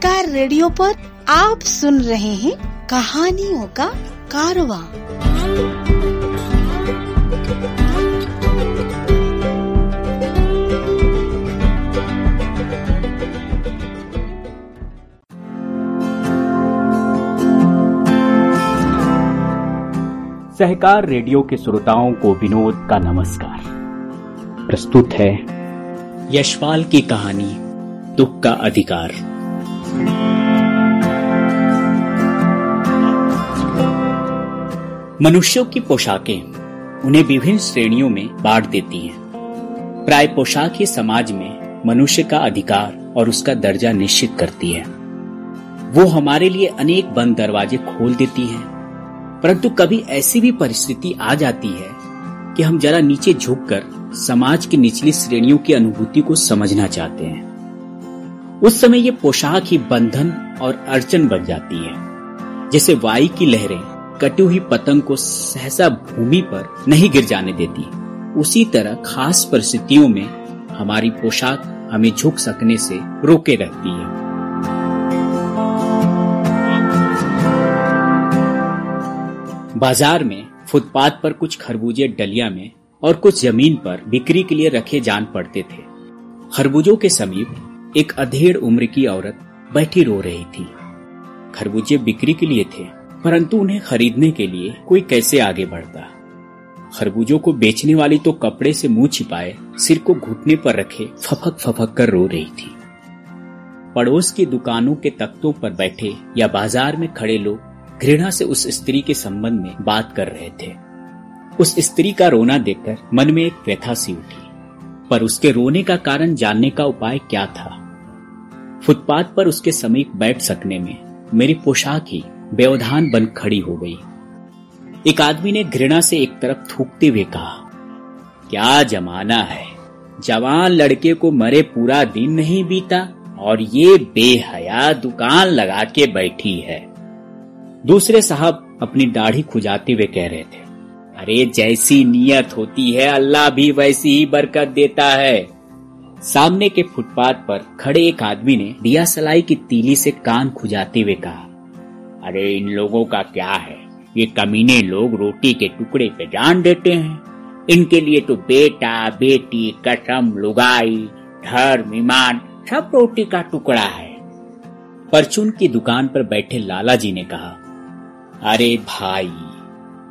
सहकार radio पर आप सुन रहे हैं कहानियों का कारवा। सहकार रेडियो के श्रोताओं को विनोद का नमस्कार। प्रस्तुत है यशपाल की कहानी, दुख का अधिकार। मनुष्यों की पोशाकें उन्हें विभिन्न श्रेणियों में बांट देती हैं। प्राय पोशाक ही समाज में मनुष्य का अधिकार और उसका दर्जा निश्चित करती है। वो हमारे लिए अनेक बंद दरवाजे खोल देती है। परंतु कभी ऐसी भी परिस्थिति आ जाती है कि हम जरा नीचे झुककर समाज की निचली श्रेणियों की अनुभूति को समझना चाहते हैं। उस समय ये पोशाक ही बंधन और अड़चन बन जाती है, जैसे वायु की लहरें कटी हुई पतंग को सहसा भूमि पर नहीं गिर जाने देती। उसी तरह खास परिस्थितियों में हमारी पोशाक हमें झुक सकने से रोके रहती है। बाज़ार में, फुटपाथ पर कुछ खरबूजे डलिया में और कुछ ज़मीन पर बिक्री के लिए रखे जान पड़ते थे। खरबूजों के समीप एक अधेड़ उम्र की औरत बैठी रो रही थी। खरबूजे बिक्री के लिए थे, परंतु उन्हें खरीदने के लिए कोई कैसे आगे बढ़ता? खरबूजों को बेचने वाली तो कपड़े से मुँह छिपाए, सिर को घुटने पर रखे फफक फफक कर रो रही थी। पड़ोस की दुकानों के तख्तों पर बैठे या बाज़ार में खड़े लोग घृणा से उस स्त्री के संबंध में बात कर रहे थे। उस स्त्री का रोना देखकर मन में एक व्यथा सी उठी, पर उसके रोने का कारण जानने का उपाय क्या था? फुटपाथ पर उसके समीप बैठ सकने में मेरी पोशाक ही व्यवधान बन खड़ी हो गई। एक आदमी ने घृणा से एक तरफ़ थूकते हुए कहा, क्या जमाना है? जवान लड़के को मरे पूरा दिन नहीं बीता और ये बेहया दुकान लगा के बैठी है। दूसरे साहब अपनी दाढ़ी खुजाते हुए कह रहे थे, अरे जैसी नियत होती है, अल्लाह भी वैसी ही बरकत देता है। सामने के फुटपाथ पर खड़े एक आदमी ने दिया सलाई की तीली से कान खुजाते हुए कहा, अरे, इन लोगों का क्या है? ये कमीने लोग रोटी के टुकड़े पे जान देते हैं। इनके लिए तो बेटा, बेटी, कसम, लुगाई, धर्म, ईमान सब रोटी का टुकड़ा है। परचून की दुकान पर बैठे लाला जी ने कहा, अरे भाई,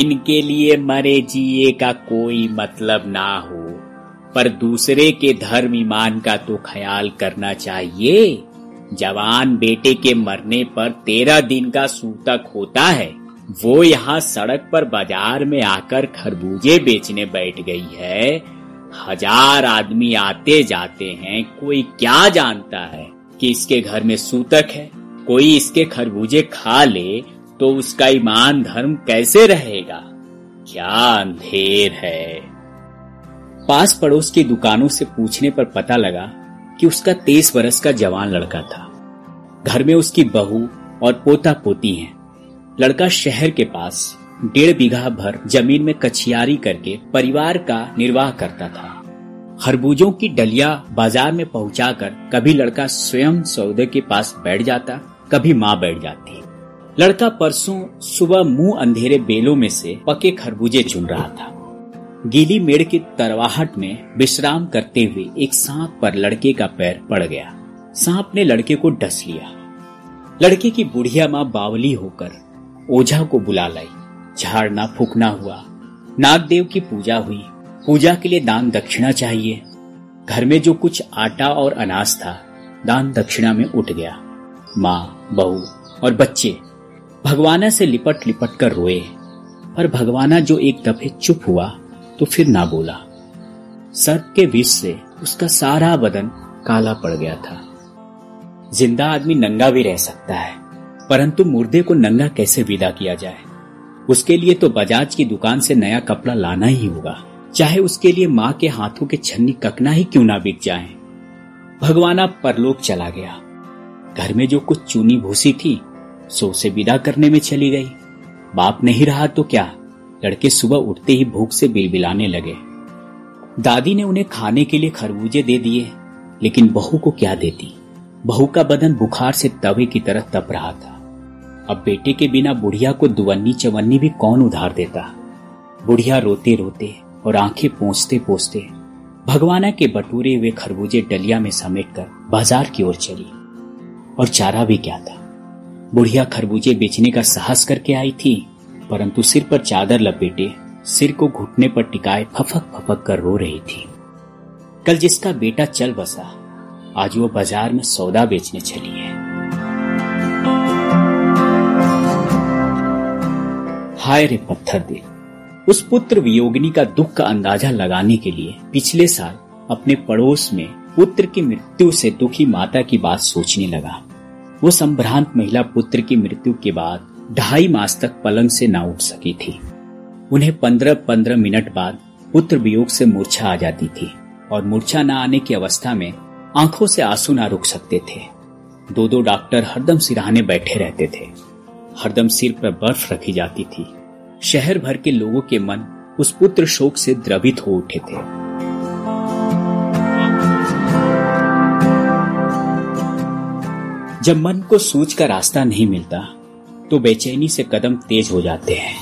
इनके लिए मरे जिए का कोई मतलब ना हो। पर दूसरे के धर्म ईमान का तो ख्याल करना चाहिए। जवान बेटे के मरने पर तेरह दिन का सूतक होता है। वो यहाँ सड़क पर बाज़ार में आकर खरबूजे बेचने बैठ गई है। हज़ार आदमी आते जाते हैं, कोई क्या जानता है कि इसके घर में सूतक है? कोई इसके खरबूजे खा ले तो उसका ईमान धर्म कैसे रहेगा? क्या अंधेर है। पास पड़ोस की दुकानों से पूछने पर पता लगा कि उसका तेईस वर्ष का जवान लड़का था। घर में उसकी बहू और पोता पोती हैं। लड़का शहर के पास, डेढ़ बीघा भर ज़मीन में कछियारी करके परिवार का निर्वाह करता था। खरबूजों की डलिया बाज़ार में पहुंचाकर कभी लड़का स्वयं सौदे के पास बैठ जाता, कभी माँ बैठ जाती। लड़का परसों सुबह मुँह अंधेरे बेलों में से पके खरबूजे चुन रहा था। गीली मेड़ की तरवाहट में विश्राम करते हुए एक सांप पर लड़के का पैर पड़ गया। सांप ने लड़के को डस लिया। लड़के की बुढ़िया माँ बावली होकर ओझा को बुला लाई। झाड़ना फूकना हुआ। नागदेव की पूजा हुई। पूजा के लिए दान दक्षिणा चाहिए। घर में जो कुछ आटा और अनाज था, दान दक्षिणा में उठ गया। माँ, बहू और बच्चे भगवाना से लिपट लिपट कर रोए। पर भगवाना जो एक दफे चुप हुआ तो फिर ना बोला। सर्प के विष से उसका सारा बदन काला पड़ गया था। ज़िंदा आदमी नंगा भी रह सकता है, परंतु मुर्दे को नंगा कैसे विदा किया जाए? उसके लिए तो बजाज की दुकान से नया कपड़ा लाना ही होगा। चाहे उसके लिए माँ के हाथों के छन्नी ककना ही क्यों ना बिक जाए। भगवाना परलोक चला गया। घर में जो कुछ चूनी भूसी थी, सो से विदा करने में चली गई। बाप नहीं रहा तो क्या? लड़के सुबह उठते ही भूख से बिलबिलाने लगे। दादी ने उन्हें खाने के लिए खरबूजे दे दिए, लेकिन बहू को क्या देती? बहू का बदन बुखार से तवे की तरह तप रहा था। अब बेटे के बिना बुढ़िया को दुवन्नी चवन्नी भी कौन उधार देता? बुढ़िया रोते रोते और आँखें पोंछते पोंछते भगवाना के बटूरे हुए खरबूजे डलिया में समेटकर बाज़ार की ओर चली। और चारा भी क्या था? बुढ़िया खरबूजे बेचने का साहस करके आई थी परंतु सिर पर चादर लपेटे, सिर को घुटने पर टिकाए फपक फपक कर रो रही थी। कल जिसका बेटा चल बसा, आज वो बाज़ार में सौदा बेचने चली है। हाय रे पत्थर दिल, उस पुत्र वियोगिनी का दुख का अंदाज़ा लगाने के लिए पिछले साल अपने पड़ोस में पुत्र की मृत्यु से दुखी माता की बात सोचने लगा। वो संभ्रांत महिला पुत्र की मृत्यु के बाद ढाई मास तक पलंग से ना उठ सकी थी। उन्हें पंद्रह पंद्रह मिनट बाद पुत्र वियोग से मूर्छा आ जाती थी और मूर्छा न आने की अवस्था में आँखों से आँसू ना रुक सकते थे। दो दो डॉक्टर हरदम सिराहने बैठे रहते थे। हरदम सिर पर बर्फ़ रखी जाती थी। शहर भर के लोगों के मन उस पुत्र शोक से द्रवित हो उठे थे। जब मन को सोच का रास्ता नहीं मिलता तो बेचैनी से कदम तेज हो जाते हैं।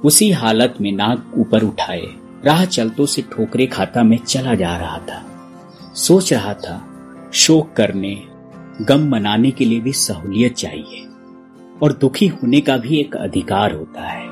उसी हालत में नाक ऊपर उठाए। राह चलतों से ठोकरे खाता में चला जा रहा था। सोच रहा था, शोक करने, गम मनाने के लिए भी सहूलियत चाहिए। और दुखी होने का भी एक अधिकार होता है।